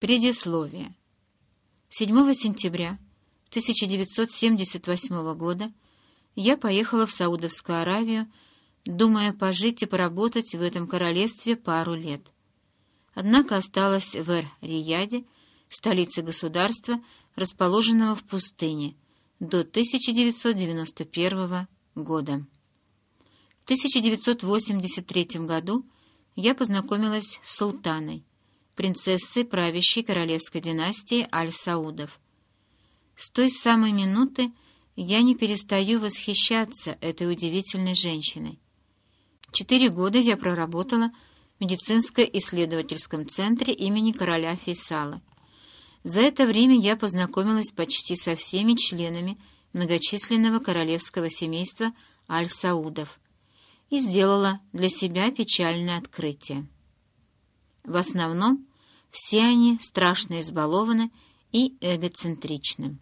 Предисловие. 7 сентября 1978 года я поехала в Саудовскую Аравию, думая пожить и поработать в этом королевстве пару лет. Однако осталась в Эр-Рияде, столице государства, расположенного в пустыне, до 1991 года. В 1983 году я познакомилась с султаной, принцессы правящей королевской династии Аль-Саудов. С той самой минуты я не перестаю восхищаться этой удивительной женщиной. Четыре года я проработала в медицинско-исследовательском центре имени короля Фейсала. За это время я познакомилась почти со всеми членами многочисленного королевского семейства Аль-Саудов и сделала для себя печальное открытие. В основном все они страшно избалованы и эгоцентричны.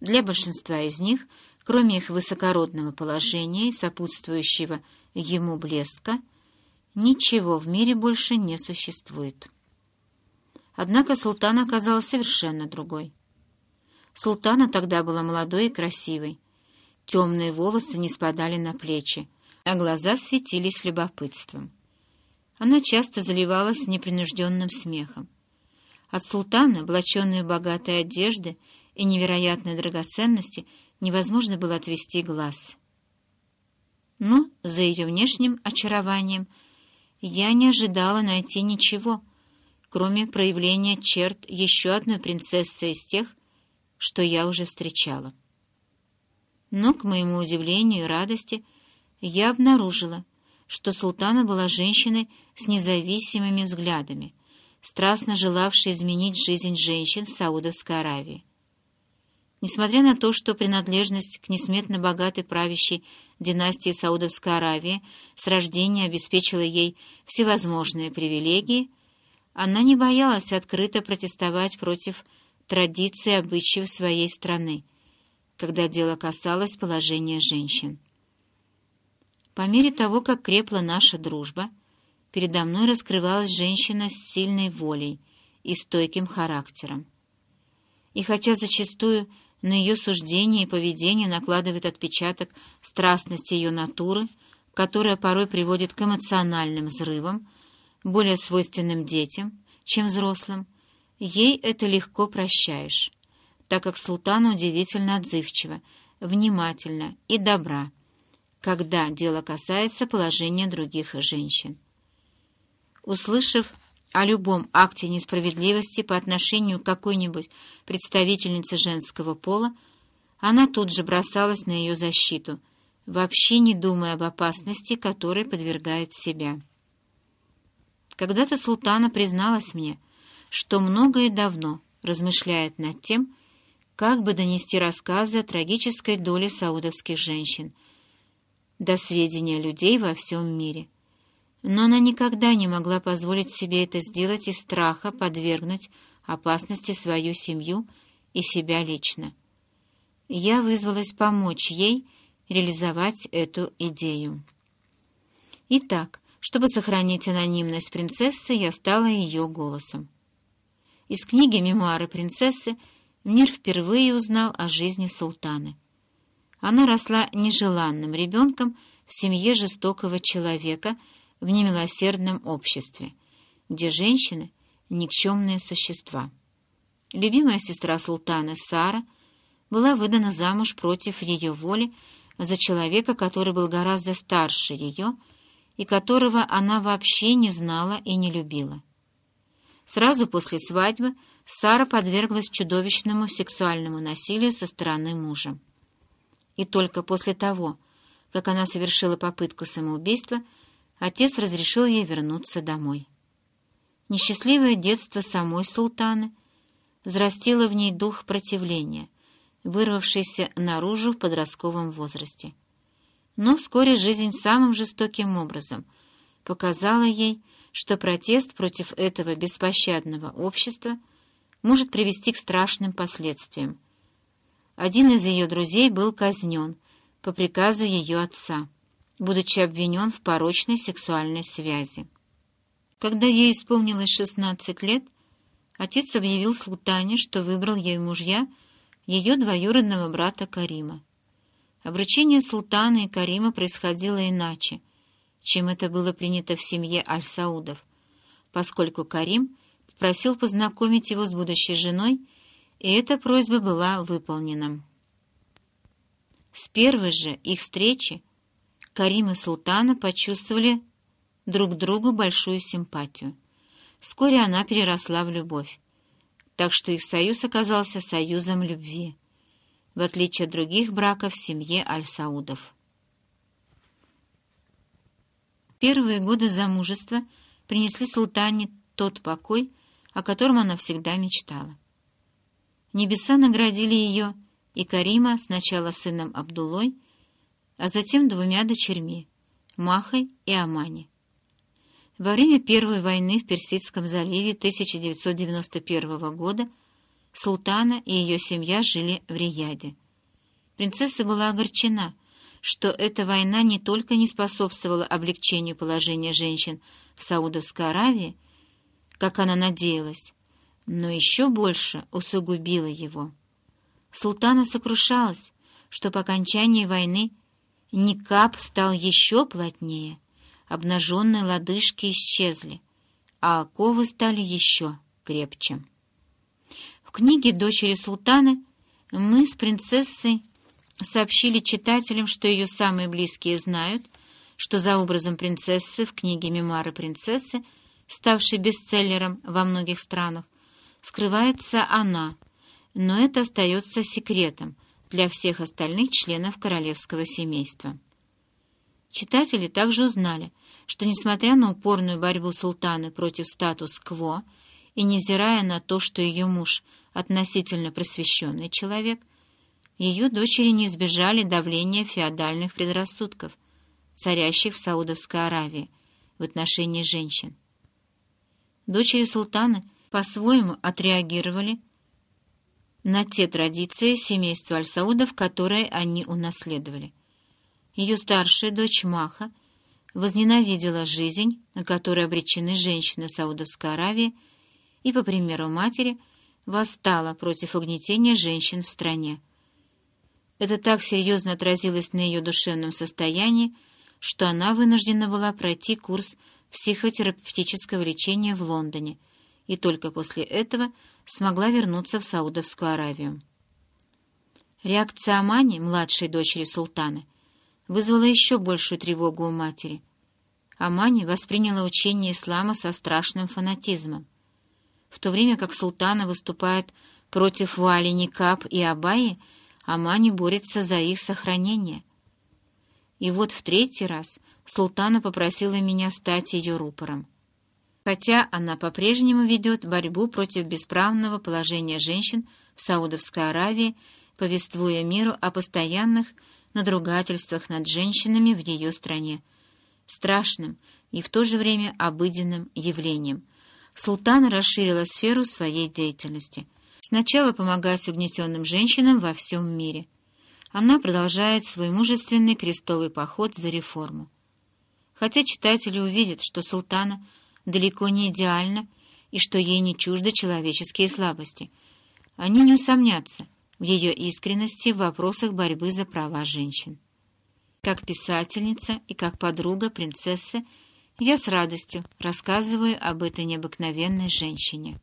Для большинства из них, кроме их высокородного положения и сопутствующего ему блеска, ничего в мире больше не существует. Однако султан оказалась совершенно другой. Султана тогда была молодой и красивой. Темные волосы не спадали на плечи, а глаза светились любопытством. Она часто заливалась непринужденным смехом. От султана, облаченной в богатые одежды и невероятные драгоценности, невозможно было отвести глаз. Но за ее внешним очарованием я не ожидала найти ничего, кроме проявления черт еще одной принцессы из тех, что я уже встречала. Но, к моему удивлению и радости, я обнаружила, что султана была женщиной с независимыми взглядами, страстно желавшей изменить жизнь женщин в Саудовской Аравии. Несмотря на то, что принадлежность к несметно богатой правящей династии Саудовской Аравии с рождения обеспечила ей всевозможные привилегии, она не боялась открыто протестовать против традиций и обычаев своей страны, когда дело касалось положения женщин. По мере того, как крепла наша дружба, передо мной раскрывалась женщина с сильной волей и стойким характером. И хотя зачастую на ее суждение и поведение накладывает отпечаток страстности ее натуры, которая порой приводит к эмоциональным взрывам, более свойственным детям, чем взрослым, ей это легко прощаешь, так как султана удивительно отзывчива, внимательна и добра, когда дело касается положения других женщин. Услышав о любом акте несправедливости по отношению к какой-нибудь представительнице женского пола, она тут же бросалась на ее защиту, вообще не думая об опасности, которой подвергает себя. Когда-то султана призналась мне, что много и давно размышляет над тем, как бы донести рассказы о трагической доле саудовских женщин — до сведения людей во всем мире. Но она никогда не могла позволить себе это сделать из страха подвергнуть опасности свою семью и себя лично. Я вызвалась помочь ей реализовать эту идею. Итак, чтобы сохранить анонимность принцессы, я стала ее голосом. Из книги «Мемуары принцессы» мир впервые узнал о жизни султана. Она росла нежеланным ребенком в семье жестокого человека в немилосердном обществе, где женщины — никчемные существа. Любимая сестра султана Сара была выдана замуж против ее воли за человека, который был гораздо старше ее и которого она вообще не знала и не любила. Сразу после свадьбы Сара подверглась чудовищному сексуальному насилию со стороны мужа и только после того, как она совершила попытку самоубийства, отец разрешил ей вернуться домой. Несчастливое детство самой султаны взрастило в ней дух противления, вырвавшийся наружу в подростковом возрасте. Но вскоре жизнь самым жестоким образом показала ей, что протест против этого беспощадного общества может привести к страшным последствиям, один из ее друзей был казнен по приказу ее отца, будучи обвинен в порочной сексуальной связи. Когда ей исполнилось 16 лет, отец объявил султане, что выбрал ей мужья ее двоюродного брата Карима. Обручение султана и Карима происходило иначе, чем это было принято в семье Аль-Саудов, поскольку Карим просил познакомить его с будущей женой, и эта просьба была выполнена. С первой же их встречи Карим и Султана почувствовали друг другу большую симпатию. Вскоре она переросла в любовь, так что их союз оказался союзом любви в отличие от других браков в семье Аль-Саудов. Первые годы замужества принесли султане тот покой, о котором она всегда мечтала. Небеса наградили ее и Карима сначала сыном Абдулой, а затем двумя дочерьми — Махой и Амани. Во время Первой войны в Персидском заливе 1991 года Султана и ее семья жили в Рияде. Принцесса была огорчена, что эта война не только не способствовала облегчению положения женщин в Саудовской Аравии, как она надеялась, но еще больше усугубила его. Султана сокрушалась, что по окончании войны никап стал еще плотнее, обнаженные лодыжки исчезли, а оковы стали еще крепче. В книге «Дочери султана» мы с принцессой сообщили читателям, что ее самые близкие знают, что за образом принцессы в книге «Мемуары принцессы», ставшей бестселлером во многих странах, скрывается она, но это остается секретом для всех остальных членов королевского семейства. Читатели также узнали, что, несмотря на упорную борьбу султана против статус-кво и невзирая на то, что ее муж – относительно просвещенный человек, ее дочери не избежали давления феодальных предрассудков, царящих в Саудовской Аравии в отношении женщин. Дочери султана по-своему отреагировали на те традиции семейства Аль-Саудов, которые они унаследовали. Ее старшая дочь Маха возненавидела жизнь, на которой обречены женщины Саудовской Аравии, и, по примеру матери, восстала против угнетения женщин в стране. Это так серьезно отразилось на ее душевном состоянии, что она вынуждена была пройти курс психотерапевтического лечения в Лондоне и только после этого смогла вернуться в Саудовскую Аравию. Реакция Амани, младшей дочери султана, вызвала еще большую тревогу у матери. Амани восприняла учение ислама со страшным фанатизмом в то время как султаны выступают против Вали Никап и Абаи, Амани борется за их сохранение. И вот в третий раз султана попросила меня стать ее рупором. Хотя она по-прежнему ведет борьбу против бесправного положения женщин в Саудовской Аравии, повествуя миру о постоянных надругательствах над женщинами в ее стране, страшным и в то же время обыденным явлением, Султан расширила сферу своей деятельности. Сначала помогать угнетенным женщинам во всем мире. Она продолжает свой мужественный крестовый поход за реформу. Хотя читатели увидят, что султана далеко не идеальна и что ей не чужды человеческие слабости, они не усомнятся в ее искренности в вопросах борьбы за права женщин. Как писательница и как подруга принцессы я с радостью рассказываю об этой необыкновенной женщине.